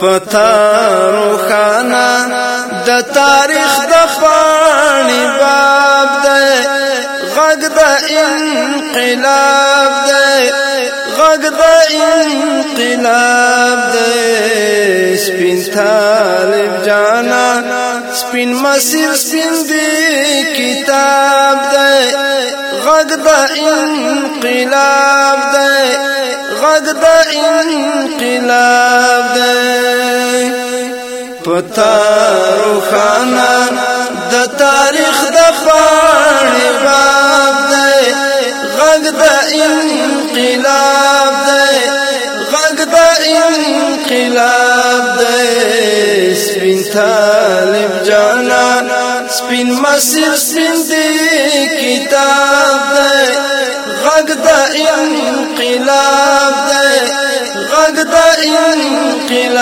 پتا روخانا د تاریخ د پانی باب دے غگ د انقلاب دے غگ د انقلاب دے سپین طالب جانا سپین مسیر سپین دی کتاب دے غگ د انقلاب دے غگ د انقلاب پتا روخانا د تاریخ د پانی باب دے غگ د انقلاب قلاب دے غگ د انقلاب قلاب دے سپن طالب جانا سپین مسیح سپین دی کتاب دے غگ د انقلاب قلاب دے غگ د انقلاب قلاب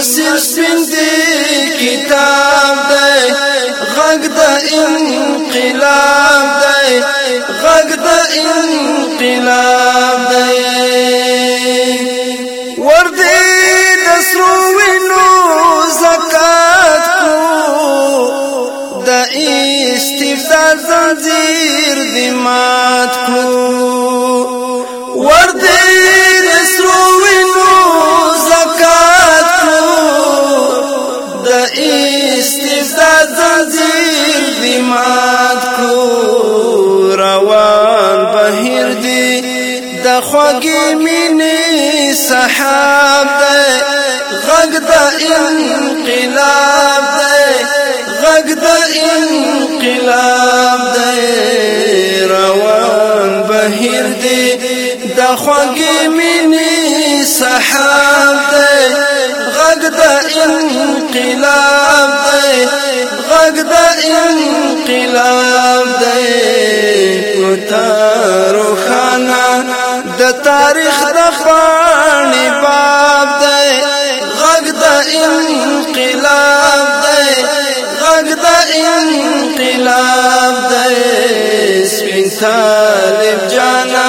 اصل سپین دی کتاب دی غږ د انقلاب دی غږ د انقلاب استفزاد زنجیر دی مات کو روان بهیر دی د خوږی مینې سحاب دی غږ د انقلاب دی غږ د انقلاب دی روان بهیر دی د خوږی مینې سحاب انقلاب دی غږ دا انقلاب دی کوتا روخانا دا تاریخ دا خاني باب دی غږ دا انقلاب دی غږ دا انقلاب دی سپین طالب جانا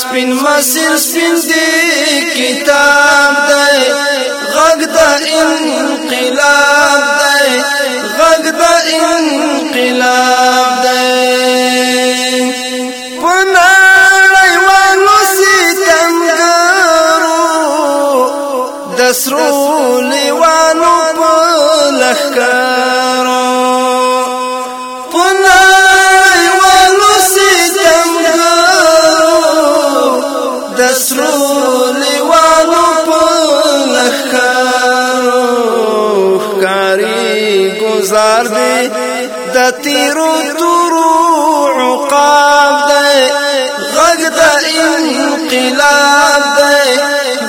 سپین مسیر سپین دی کتاب دی انقلاب دی غږ د انقلاب دی پنړی و نو ستمګرو د سرو گزار دی د تیرو تورو عقاب دے غگ د انقلاب دے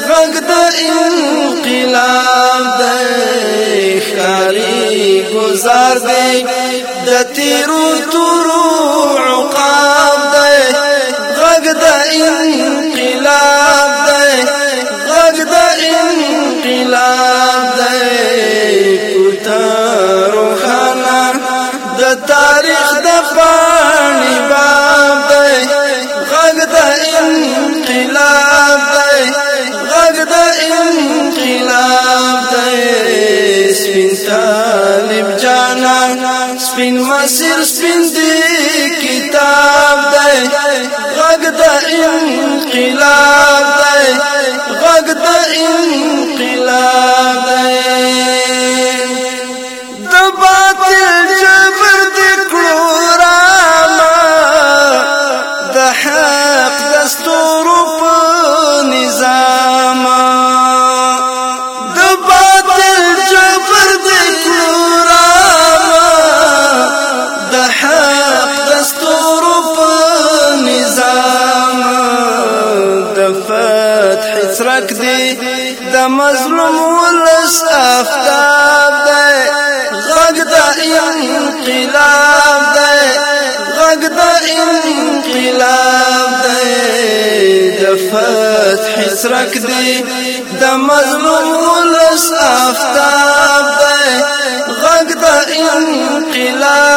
غگ د انقلاب دے خالی گزار دی د تیرو تورو عقاب دے غگ د انقلاب جانان سپین مسیر سپین دی کتاب دی غږ د انقلاب دی غږ د انقلاب دی مظلوم ولس افتاب دے غق دا انقلاب دے غق دا انقلاب دے د فتح سرک دی دا مظلوم ولس افتاب دے غق دا انقلاب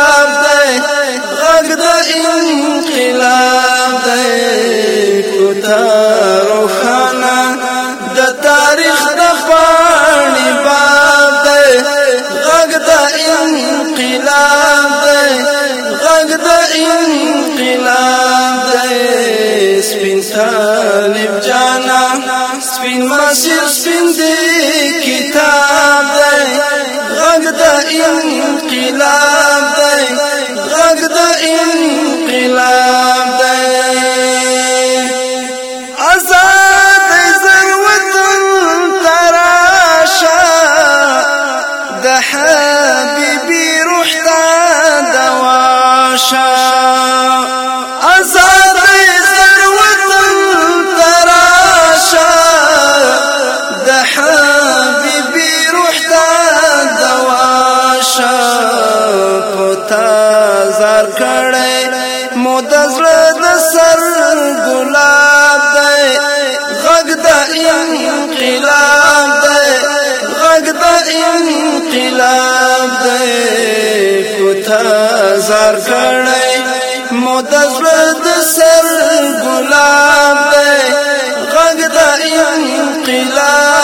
سالم جانا سپین مسیر سپین دی کتاب دی غږ د انقلاب دی غږ د انقلاب گلزار کړي مو د زړه د سر ګلاب دی غږ د انقلاب دی غږ د انقلاب دی کوته زار کړي مو د زړه د سر ګلاب دی غږ د انقلاب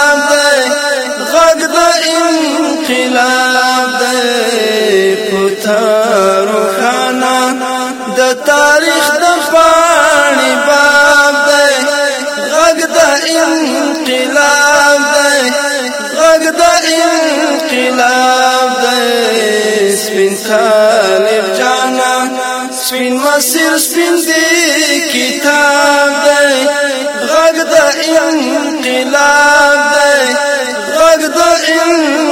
د تاریخ د پاڼې باب دی غږ د انقلاب دی غږ د انقلاب دی سپین طالب جانا سپین مسیر سپین دی کتاب دی غږ د انقلاب دی غږ د انقلاب